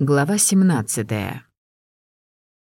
Глава 17.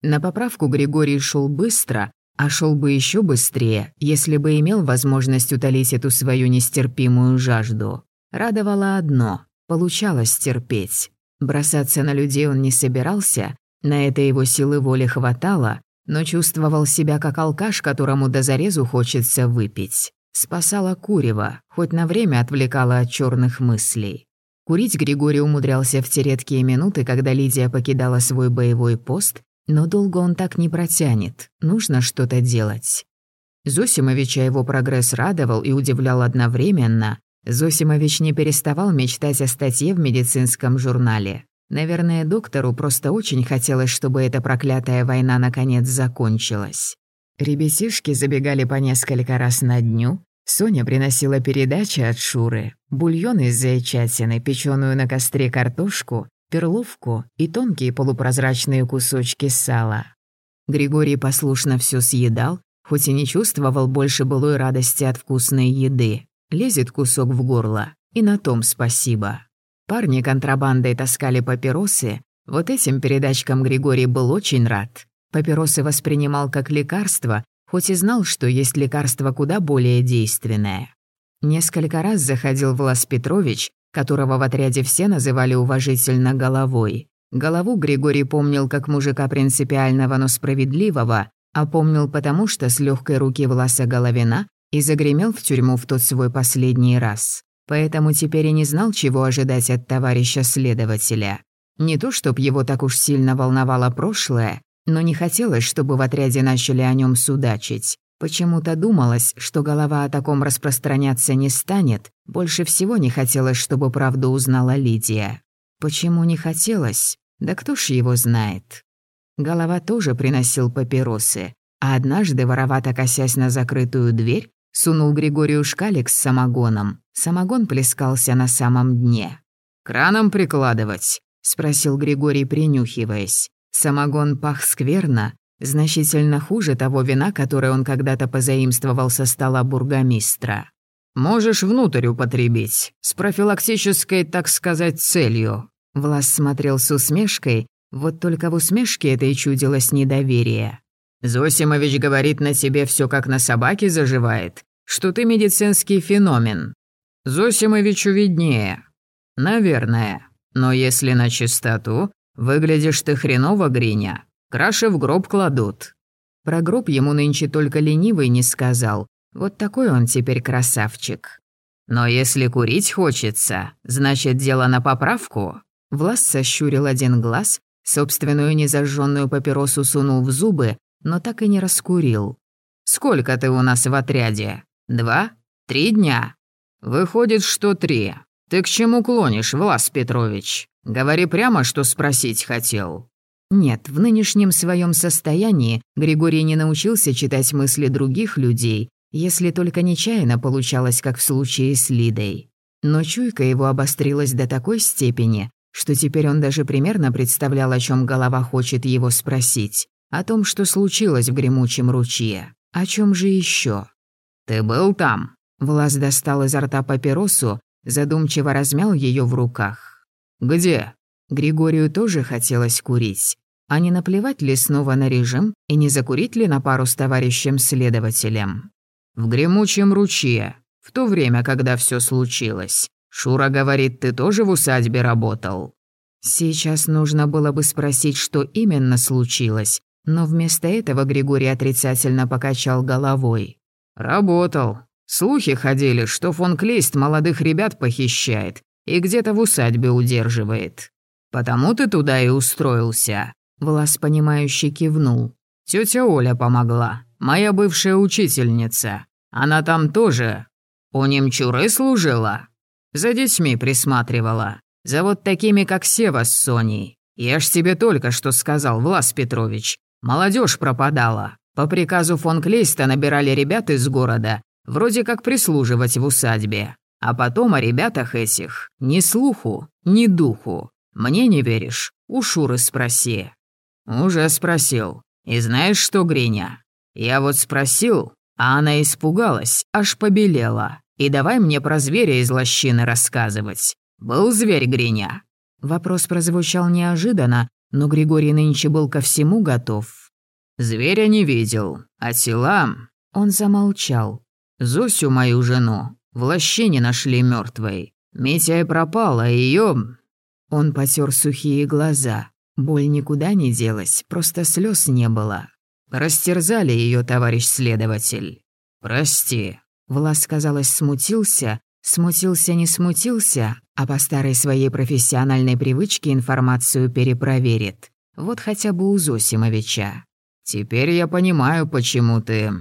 На поправку Григорий шел быстро, а шел бы еще быстрее, если бы имел возможность утолить эту свою нестерпимую жажду. Радовало одно – получалось терпеть. Бросаться на людей он не собирался, на это его силы воли хватало, но чувствовал себя как алкаш, которому до зарезу хочется выпить. Спасала курева, хоть на время отвлекала от черных мыслей. Курить Григорий умудрялся в те редкие минуты, когда Лидия покидала свой боевой пост, но долго он так не протянет, нужно что-то делать. Зосимовича его прогресс радовал и удивлял одновременно. Зосимович не переставал мечтать о статье в медицинском журнале. Наверное, доктору просто очень хотелось, чтобы эта проклятая война наконец закончилась. Ребятишки забегали по несколько раз на дню, Соня приносила передачи от Шуры, бульон из зайчатины, печеную на костре картошку, перловку и тонкие полупрозрачные кусочки сала. Григорий послушно все съедал, хоть и не чувствовал больше былой радости от вкусной еды. Лезет кусок в горло, и на том спасибо. Парни контрабандой таскали папиросы, вот этим передачкам Григорий был очень рад. Папиросы воспринимал как лекарство, хоть и знал, что есть лекарство куда более действенное. Несколько раз заходил Влас Петрович, которого в отряде все называли уважительно головой. Голову Григорий помнил как мужика принципиального, но справедливого, а помнил потому, что с легкой руки Власа Головина и загремел в тюрьму в тот свой последний раз. Поэтому теперь и не знал, чего ожидать от товарища следователя. Не то, чтоб его так уж сильно волновало прошлое, но не хотелось, чтобы в отряде начали о нем судачить. Почему-то думалось, что голова о таком распространяться не станет. Больше всего не хотелось, чтобы правду узнала Лидия. Почему не хотелось? Да кто ж его знает. Голова тоже приносил папиросы, а однажды, воровато косясь на закрытую дверь, сунул Григорию шкалик с самогоном. Самогон плескался на самом дне. «Краном прикладывать?» — спросил Григорий, принюхиваясь. Самогон пах скверно, значительно хуже того вина, которое он когда-то позаимствовал со стола бургомистра. «Можешь внутрь употребить, с профилактической, так сказать, целью». Влас смотрел с усмешкой, вот только в усмешке этой чудилось недоверие. «Зосимович говорит на тебе все как на собаке заживает, что ты медицинский феномен. Зосимовичу виднее. Наверное. Но если на чистоту, «Выглядишь ты хреново, Гриня. Краши в гроб кладут». Про гроб ему нынче только ленивый не сказал. Вот такой он теперь красавчик. «Но если курить хочется, значит, дело на поправку». Влас сощурил один глаз, собственную незажженную папиросу сунул в зубы, но так и не раскурил. «Сколько ты у нас в отряде? Два? Три дня?» «Выходит, что три. Ты к чему клонишь, Влас Петрович?» Говори прямо, что спросить хотел». Нет, в нынешнем своем состоянии Григорий не научился читать мысли других людей, если только нечаянно получалось, как в случае с Лидой. Но чуйка его обострилась до такой степени, что теперь он даже примерно представлял, о чем голова хочет его спросить. О том, что случилось в гремучем ручье. О чем же еще? «Ты был там?» Влас достал изо рта папиросу, задумчиво размял ее в руках. «Где?» Григорию тоже хотелось курить. А не наплевать ли снова на режим и не закурить ли на пару с товарищем-следователем? «В гремучем ручье, в то время, когда все случилось. Шура говорит, ты тоже в усадьбе работал?» Сейчас нужно было бы спросить, что именно случилось, но вместо этого Григорий отрицательно покачал головой. «Работал. Слухи ходили, что фон Клейст молодых ребят похищает, и где-то в усадьбе удерживает. Потому ты туда и устроился». Влас, понимающе кивнул. Тетя Оля помогла, моя бывшая учительница. Она там тоже у немчуры служила. За детьми присматривала. За вот такими, как Сева с Соней. Я ж тебе только что сказал, Влас Петрович. Молодежь пропадала. По приказу фон Клейста набирали ребят из города, вроде как прислуживать в усадьбе. А потом о ребятах этих ни слуху, ни духу. Мне не веришь? У Шуры спроси». «Уже спросил. И знаешь что, Гриня? Я вот спросил, а она испугалась, аж побелела. И давай мне про зверя из лощины рассказывать. Был зверь, Гриня?» Вопрос прозвучал неожиданно, но Григорий нынче был ко всему готов. «Зверя не видел, а тела...» Он замолчал. «Зосю, мою жену, в лощине нашли мертвой. Митя пропала, ее. Он потер сухие глаза. Боль никуда не делась, просто слез не было. Растерзали ее, товарищ следователь. Прости. Влас, казалось, смутился. Смутился, не смутился, а по старой своей профессиональной привычке информацию перепроверит. Вот хотя бы у Зосимовича. «Теперь я понимаю, почему ты...»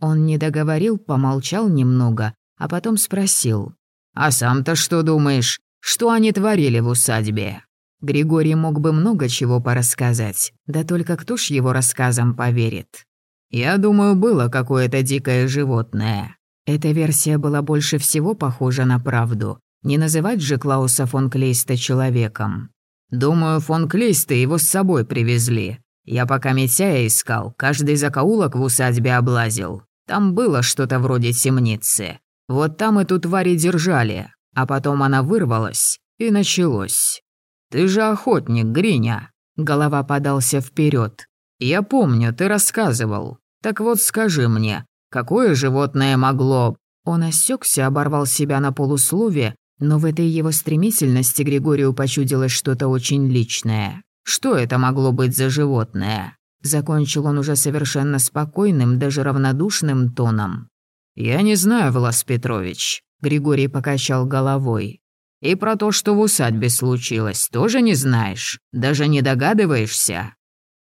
Он не договорил, помолчал немного, а потом спросил. «А сам-то что думаешь? Что они творили в усадьбе?» Григорий мог бы много чего порассказать, да только кто ж его рассказам поверит? «Я думаю, было какое-то дикое животное». Эта версия была больше всего похожа на правду. Не называть же Клауса фон Клейста человеком. «Думаю, фон Клейста его с собой привезли. Я пока Митяя искал, каждый закоулок в усадьбе облазил. Там было что-то вроде темницы. Вот там эту тварь и держали, а потом она вырвалась, и началось. Ты же охотник, Гриня. Голова подался вперед. Я помню, ты рассказывал. Так вот скажи мне, какое животное могло... Он осекся, оборвал себя на полуслове, но в этой его стремительности Григорию почудилось что-то очень личное. Что это могло быть за животное? Закончил он уже совершенно спокойным, даже равнодушным тоном. «Я не знаю, Влас Петрович», — Григорий покачал головой. «И про то, что в усадьбе случилось, тоже не знаешь? Даже не догадываешься?»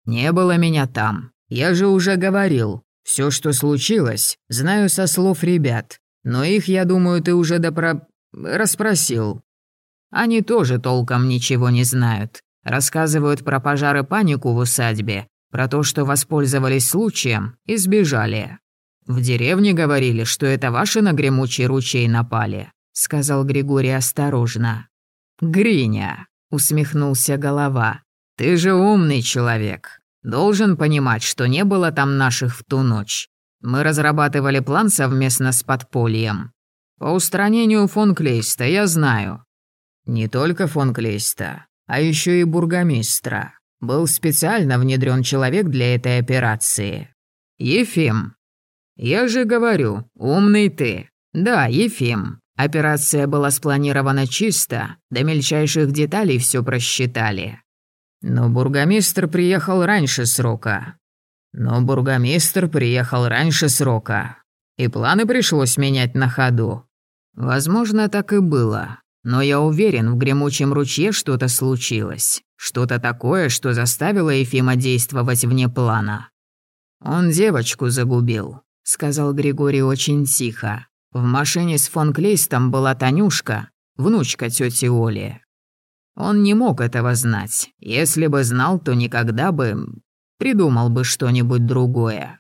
«Не было меня там. Я же уже говорил. Все, что случилось, знаю со слов ребят. Но их, я думаю, ты уже допро... расспросил. Они тоже толком ничего не знают. Рассказывают про пожар и панику в усадьбе, про то, что воспользовались случаем и сбежали. «В деревне говорили, что это ваши на гремучий ручей напали», — сказал Григорий осторожно. «Гриня», — усмехнулся голова, — «ты же умный человек. Должен понимать, что не было там наших в ту ночь. Мы разрабатывали план совместно с подпольем. По устранению фон Клейста я знаю. Не только фон Клейста, а еще и бургомистра. Был специально внедрен человек для этой операции. Ефим, «Я же говорю, умный ты. Да, Ефим. Операция была спланирована чисто, до мельчайших деталей все просчитали. Но бургомистр приехал раньше срока. Но бургомистр приехал раньше срока. И планы пришлось менять на ходу. Возможно, так и было. Но я уверен, в гремучем ручье что-то случилось. Что-то такое, что заставило Ефима действовать вне плана. Он девочку загубил сказал Григорий очень тихо. В машине с фон Клейстом была Танюшка, внучка тети Оли. Он не мог этого знать. Если бы знал, то никогда бы придумал бы что-нибудь другое.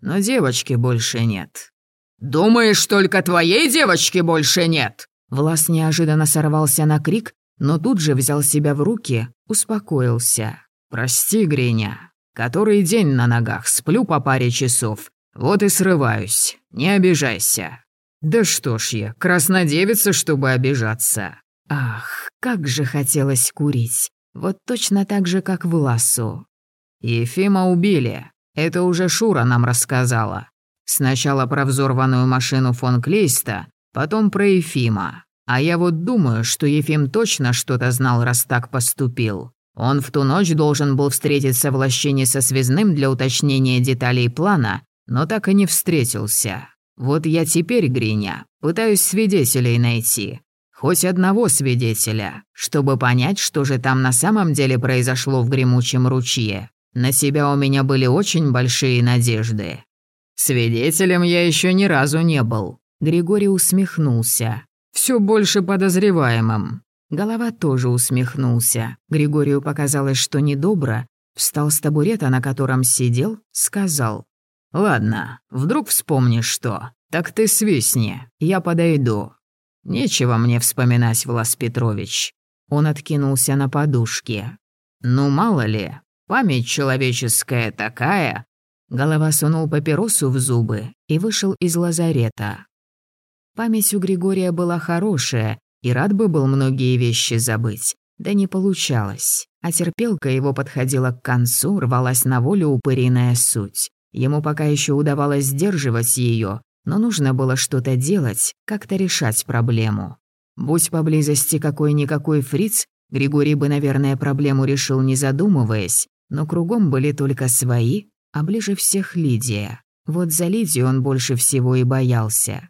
Но девочки больше нет. «Думаешь, только твоей девочки больше нет?» Влас неожиданно сорвался на крик, но тут же взял себя в руки, успокоился. «Прости, Гриня, который день на ногах, сплю по паре часов, вот и срываюсь. Не обижайся. Да что ж я, краснодевица, чтобы обижаться. Ах, как же хотелось курить. Вот точно так же, как в ласу. Ефима убили. Это уже Шура нам рассказала. Сначала про взорванную машину фон Клейста, потом про Ефима. А я вот думаю, что Ефим точно что-то знал, раз так поступил. Он в ту ночь должен был встретиться в лощине со связным для уточнения деталей плана но так и не встретился. Вот я теперь, Гриня, пытаюсь свидетелей найти. Хоть одного свидетеля, чтобы понять, что же там на самом деле произошло в гремучем ручье. На себя у меня были очень большие надежды. Свидетелем я еще ни разу не был. Григорий усмехнулся. Все больше подозреваемым. Голова тоже усмехнулся. Григорию показалось, что недобро. Встал с табурета, на котором сидел, сказал. «Ладно, вдруг вспомнишь что. Так ты свистни, я подойду. Нечего мне вспоминать, Влас Петрович». Он откинулся на подушке. «Ну, мало ли, память человеческая такая...» Голова сунул папиросу в зубы и вышел из лазарета. Память у Григория была хорошая, и рад бы был многие вещи забыть. Да не получалось. А терпелка его подходила к концу, рвалась на волю упыриная суть. Ему пока еще удавалось сдерживать ее, но нужно было что-то делать, как-то решать проблему. Будь поблизости какой-никакой фриц, Григорий бы, наверное, проблему решил не задумываясь, но кругом были только свои, а ближе всех Лидия. Вот за Лидию он больше всего и боялся.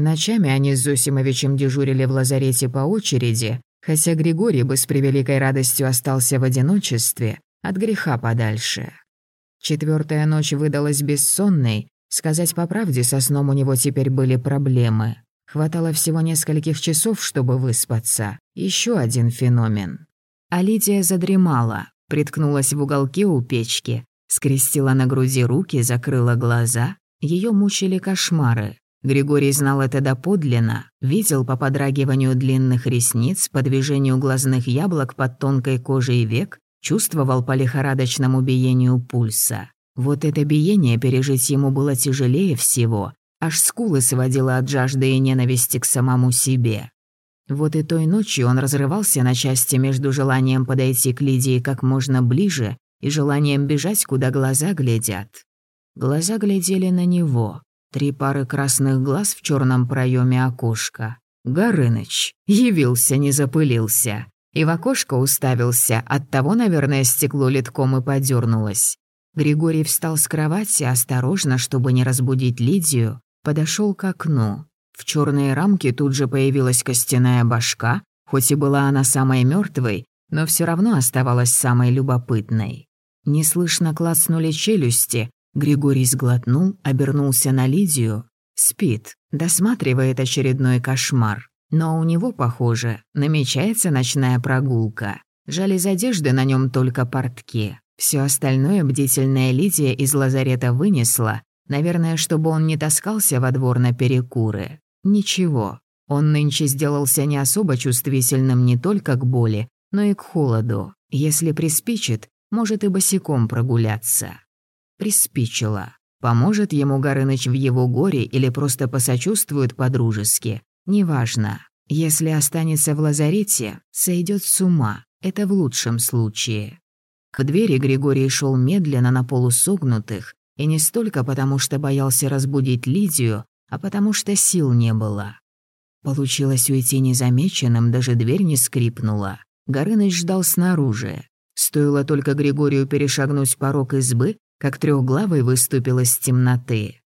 Ночами они с Зосимовичем дежурили в лазарете по очереди, хотя Григорий бы с превеликой радостью остался в одиночестве, от греха подальше. Четвертая ночь выдалась бессонной, сказать по правде, со сном у него теперь были проблемы. Хватало всего нескольких часов, чтобы выспаться. Еще один феномен. А Лидия задремала, приткнулась в уголке у печки, скрестила на груди руки, закрыла глаза. Ее мучили кошмары. Григорий знал это доподлинно, видел по подрагиванию длинных ресниц, по движению глазных яблок под тонкой кожей век, чувствовал по лихорадочному биению пульса. Вот это биение пережить ему было тяжелее всего, аж скулы сводило от жажды и ненависти к самому себе. Вот и той ночью он разрывался на части между желанием подойти к Лидии как можно ближе и желанием бежать, куда глаза глядят. Глаза глядели на него, Три пары красных глаз в черном проеме окошка. Горыныч явился, не запылился. И в окошко уставился, оттого, наверное, стекло литком и подернулось. Григорий встал с кровати, осторожно, чтобы не разбудить Лидию, подошел к окну. В черные рамки тут же появилась костяная башка, хоть и была она самой мертвой, но все равно оставалась самой любопытной. Неслышно клацнули челюсти, Григорий сглотнул, обернулся на Лидию. Спит, досматривает очередной кошмар. Но у него, похоже, намечается ночная прогулка. Жаль, из одежды на нем только портки. Все остальное бдительная Лидия из лазарета вынесла, наверное, чтобы он не таскался во двор на перекуры. Ничего, он нынче сделался не особо чувствительным не только к боли, но и к холоду. Если приспичит, может и босиком прогуляться приспичило. Поможет ему Горыныч в его горе или просто посочувствует по-дружески. Неважно. Если останется в лазарете, сойдет с ума. Это в лучшем случае. К двери Григорий шел медленно на полусогнутых, и не столько потому, что боялся разбудить Лидию, а потому что сил не было. Получилось уйти незамеченным, даже дверь не скрипнула. Горыныч ждал снаружи. Стоило только Григорию перешагнуть порог избы, как трехглавый выступил из темноты.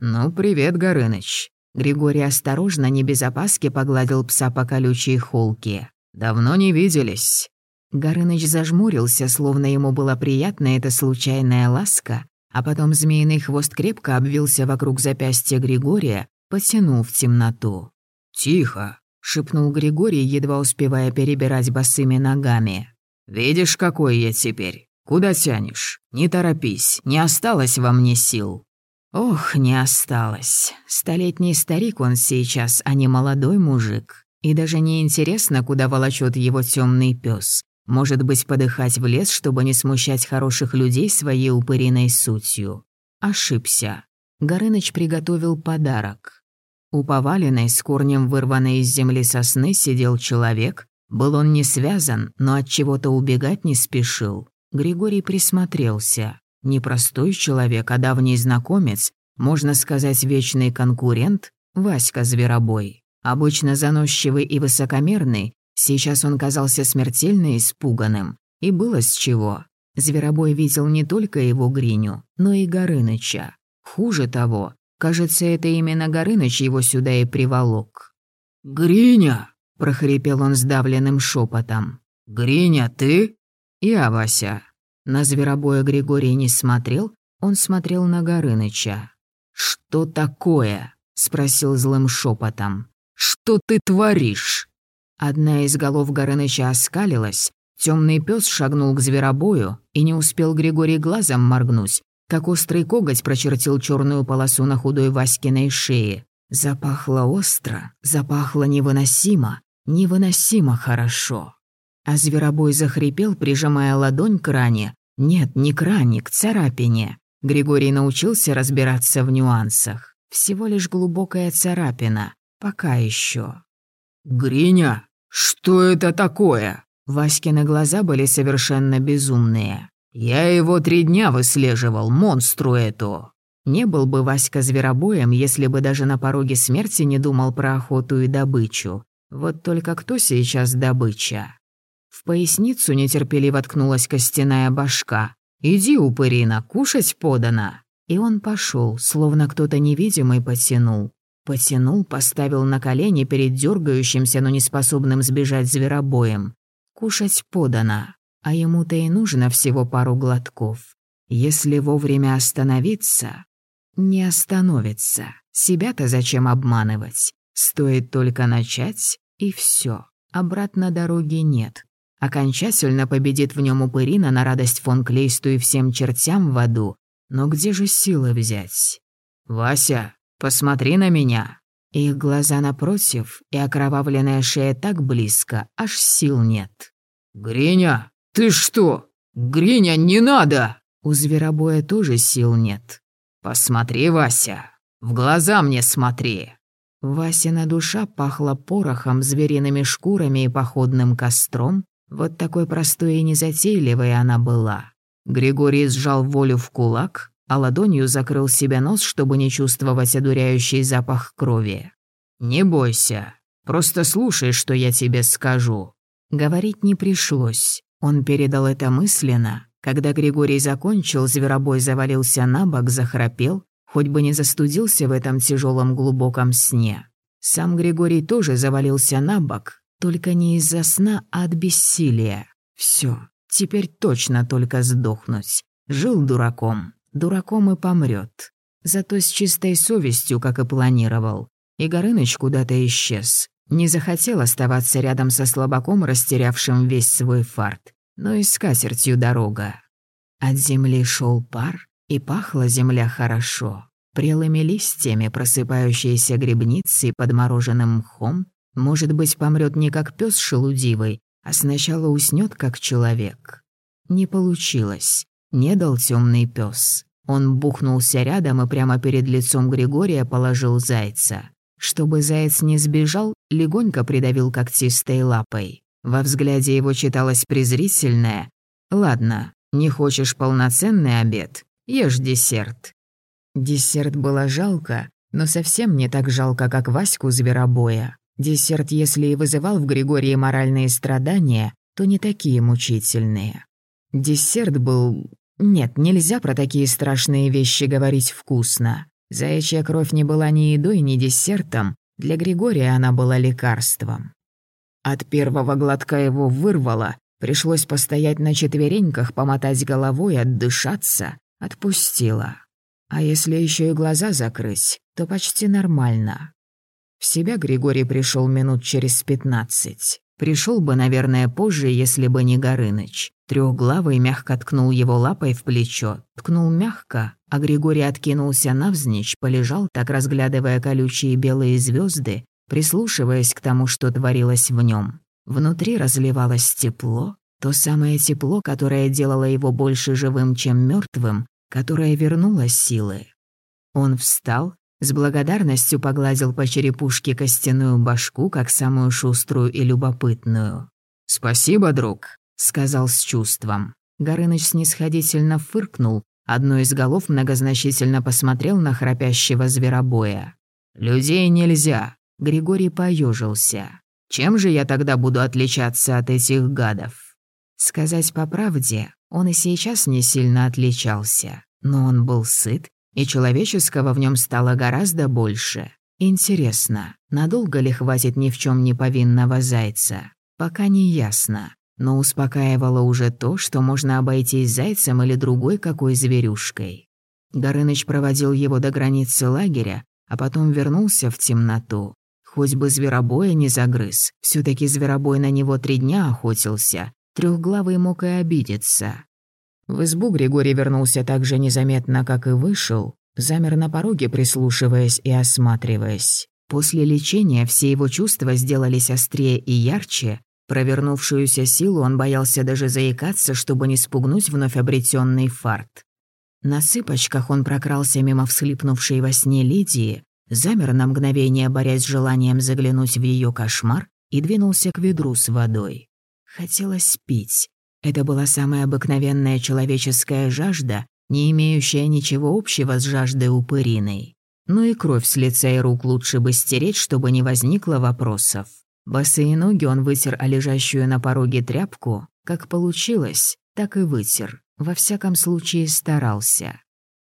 «Ну, привет, Горыныч». Григорий осторожно, не без опаски, погладил пса по колючей холке. «Давно не виделись». Горыныч зажмурился, словно ему была приятна эта случайная ласка, а потом змеиный хвост крепко обвился вокруг запястья Григория, потянул в темноту. «Тихо», — шепнул Григорий, едва успевая перебирать босыми ногами. «Видишь, какой я теперь? Куда тянешь? Не торопись, не осталось во мне сил». Ох, не осталось. Столетний старик он сейчас, а не молодой мужик. И даже не интересно, куда волочет его темный пес. Может быть, подыхать в лес, чтобы не смущать хороших людей своей упыриной сутью. Ошибся. Горыныч приготовил подарок. У поваленной, с корнем вырванной из земли сосны, сидел человек. Был он не связан, но от чего-то убегать не спешил. Григорий присмотрелся. Непростой человек, а давний знакомец, можно сказать, вечный конкурент, Васька Зверобой. Обычно заносчивый и высокомерный, сейчас он казался смертельно испуганным. И было с чего. Зверобой видел не только его Гриню, но и Горыныча. Хуже того, кажется, это именно Горыныч его сюда и приволок. «Гриня!» – прохрипел он сдавленным шепотом. «Гриня, ты?» «Я, Вася». На зверобоя Григорий не смотрел, он смотрел на Горыныча. «Что такое?» — спросил злым шепотом. «Что ты творишь?» Одна из голов Горыныча оскалилась, темный пес шагнул к зверобою и не успел Григорий глазом моргнуть, как острый коготь прочертил черную полосу на худой Васькиной шее. Запахло остро, запахло невыносимо, невыносимо хорошо. А зверобой захрипел, прижимая ладонь к ране. Нет, не к ране, к царапине. Григорий научился разбираться в нюансах. Всего лишь глубокая царапина. Пока еще. «Гриня, что это такое?» Васькины глаза были совершенно безумные. «Я его три дня выслеживал, монстру эту!» Не был бы Васька зверобоем, если бы даже на пороге смерти не думал про охоту и добычу. Вот только кто сейчас добыча? В поясницу нетерпеливо ткнулась костяная башка. «Иди, упырина, кушать подано!» И он пошел, словно кто-то невидимый потянул. Потянул, поставил на колени перед дергающимся, но неспособным сбежать зверобоем. Кушать подано, а ему-то и нужно всего пару глотков. Если вовремя остановиться, не остановится. Себя-то зачем обманывать? Стоит только начать, и все. Обратно дороги нет. Окончательно победит в нем упырина на радость фон Клейсту и всем чертям в аду. Но где же силы взять? «Вася, посмотри на меня!» Их глаза напротив, и окровавленная шея так близко, аж сил нет. «Гриня, ты что? Гриня, не надо!» У зверобоя тоже сил нет. «Посмотри, Вася, в глаза мне смотри!» Васина душа пахла порохом, звериными шкурами и походным костром. Вот такой простой и незатейливой она была. Григорий сжал волю в кулак, а ладонью закрыл себе нос, чтобы не чувствовать одуряющий запах крови. «Не бойся, просто слушай, что я тебе скажу». Говорить не пришлось. Он передал это мысленно, когда Григорий закончил, зверобой завалился на бок, захрапел, хоть бы не застудился в этом тяжелом глубоком сне. Сам Григорий тоже завалился на бок, только не из-за сна, а от бессилия. Все, теперь точно только сдохнуть. Жил дураком, дураком и помрет. Зато с чистой совестью, как и планировал. И Горыныч куда-то исчез. Не захотел оставаться рядом со слабаком, растерявшим весь свой фарт но и с катертью дорога. От земли шел пар, и пахла земля хорошо. Прелыми листьями, просыпающейся грибницей, подмороженным мхом, может быть, помрет не как пес шелудивый, а сначала уснет как человек. Не получилось. Не дал темный пес. Он бухнулся рядом и прямо перед лицом Григория положил зайца. Чтобы заяц не сбежал, легонько придавил когтистой лапой. Во взгляде его читалось презрительное «Ладно, не хочешь полноценный обед? Ешь десерт». Десерт было жалко, но совсем не так жалко, как Ваську Зверобоя. Десерт, если и вызывал в Григории моральные страдания, то не такие мучительные. Десерт был... Нет, нельзя про такие страшные вещи говорить вкусно. Заячья кровь не была ни едой, ни десертом, для Григория она была лекарством. От первого глотка его вырвало, пришлось постоять на четвереньках, помотать головой, отдышаться, отпустила. А если еще и глаза закрыть, то почти нормально. В себя Григорий пришел минут через пятнадцать. Пришел бы, наверное, позже, если бы не Горыныч. Трехглавый мягко ткнул его лапой в плечо. Ткнул мягко, а Григорий откинулся навзничь, полежал, так разглядывая колючие белые звезды, прислушиваясь к тому, что творилось в нем. Внутри разливалось тепло, то самое тепло, которое делало его больше живым, чем мертвым, которое вернуло силы. Он встал, с благодарностью погладил по черепушке костяную башку, как самую шуструю и любопытную. «Спасибо, друг», — сказал с чувством. Горыныч снисходительно фыркнул, одной из голов многозначительно посмотрел на храпящего зверобоя. «Людей нельзя, Григорий поежился. «Чем же я тогда буду отличаться от этих гадов?» Сказать по правде, он и сейчас не сильно отличался, но он был сыт, и человеческого в нем стало гораздо больше. Интересно, надолго ли хватит ни в чем не повинного зайца? Пока не ясно, но успокаивало уже то, что можно обойтись зайцем или другой какой зверюшкой. Горыныч проводил его до границы лагеря, а потом вернулся в темноту. Хоть бы зверобоя не загрыз, все таки зверобой на него три дня охотился, трехглавый мог и обидеться. В избу Григорий вернулся так же незаметно, как и вышел, замер на пороге, прислушиваясь и осматриваясь. После лечения все его чувства сделались острее и ярче, провернувшуюся силу он боялся даже заикаться, чтобы не спугнуть вновь обретенный фарт. На цыпочках он прокрался мимо всхлипнувшей во сне Лидии, замер на мгновение, борясь с желанием заглянуть в ее кошмар, и двинулся к ведру с водой. Хотелось пить. Это была самая обыкновенная человеческая жажда, не имеющая ничего общего с жаждой упыриной. Ну и кровь с лица и рук лучше бы стереть, чтобы не возникло вопросов. Босые ноги он вытер о лежащую на пороге тряпку. Как получилось, так и вытер. Во всяком случае старался.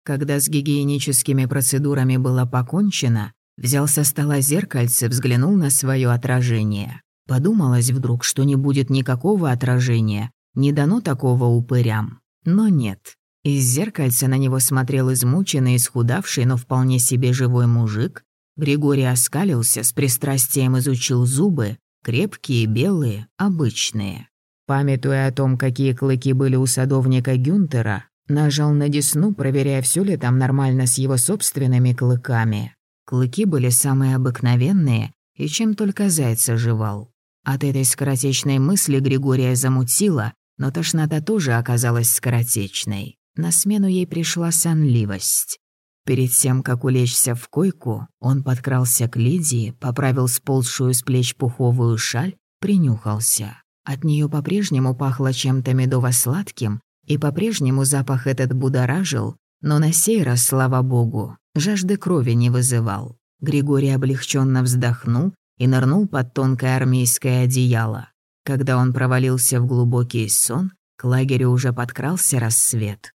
Когда с гигиеническими процедурами было покончено, взял со стола зеркальце, взглянул на свое отражение. Подумалось вдруг, что не будет никакого отражения, не дано такого упырям. Но нет. Из зеркальца на него смотрел измученный, исхудавший, но вполне себе живой мужик. Григорий оскалился, с пристрастием изучил зубы, крепкие, белые, обычные. Памятуя о том, какие клыки были у садовника Гюнтера, Нажал на десну, проверяя, все ли там нормально с его собственными клыками. Клыки были самые обыкновенные, и чем только зайца жевал. От этой скоротечной мысли Григория замутила, но тошнота тоже оказалась скоротечной. На смену ей пришла сонливость. Перед тем, как улечься в койку, он подкрался к Лидии, поправил сползшую с плеч пуховую шаль, принюхался. От нее по-прежнему пахло чем-то медово-сладким, и по-прежнему запах этот будоражил, но на сей раз, слава богу, жажды крови не вызывал. Григорий облегченно вздохнул и нырнул под тонкое армейское одеяло. Когда он провалился в глубокий сон, к лагерю уже подкрался рассвет.